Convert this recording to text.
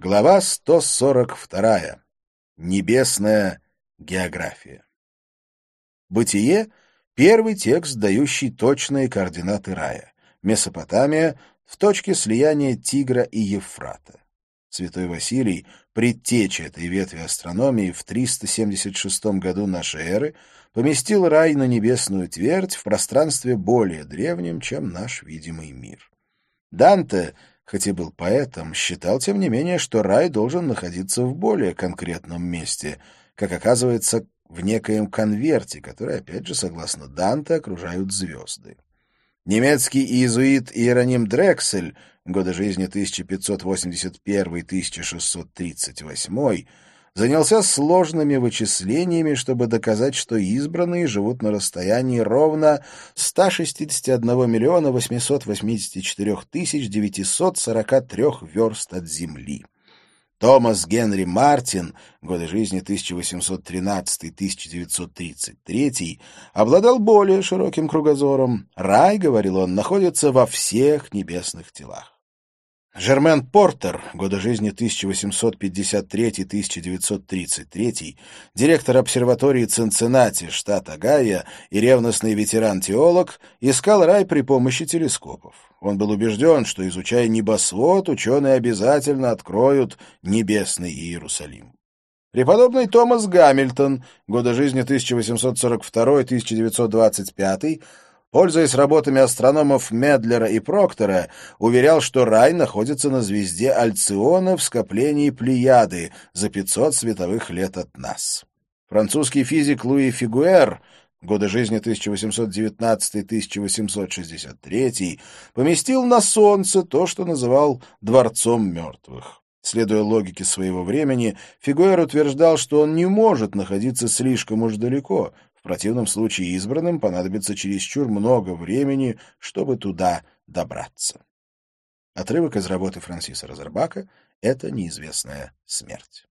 Глава 142. Небесная география. Бытие — первый текст, дающий точные координаты рая. Месопотамия — в точке слияния Тигра и Евфрата. Святой Василий, предтеча этой ветви астрономии, в 376 году нашей эры поместил рай на небесную твердь в пространстве более древнем, чем наш видимый мир. Данте хоть и был поэтом, считал, тем не менее, что рай должен находиться в более конкретном месте, как оказывается, в некоем конверте, который, опять же, согласно Данте, окружают звезды. Немецкий иезуит Иероним Дрексель, годы жизни 1581-1638, занялся сложными вычислениями, чтобы доказать, что избранные живут на расстоянии ровно 161 миллиона 884 тысяч 943 верст от Земли. Томас Генри Мартин, годы жизни 1813-1933, обладал более широким кругозором. Рай, говорил он, находится во всех небесных телах. Жермен Портер, годы жизни 1853-1933, директор обсерватории Цинциннати, штат Огайо и ревностный ветеран-теолог, искал рай при помощи телескопов. Он был убежден, что, изучая небосвод, ученые обязательно откроют небесный Иерусалим. Преподобный Томас Гамильтон, годы жизни 1842-1925, пользуясь работами астрономов Медлера и Проктора, уверял, что рай находится на звезде Альциона в скоплении Плеяды за 500 световых лет от нас. Французский физик Луи Фигуэр годы жизни 1819-1863, поместил на Солнце то, что называл «дворцом мертвых». Следуя логике своего времени, Фигуэр утверждал, что он не может находиться слишком уж далеко, противном случае избранным понадобится чересчур много времени, чтобы туда добраться. Отрывок из работы Франсиса Розербака «Это неизвестная смерть».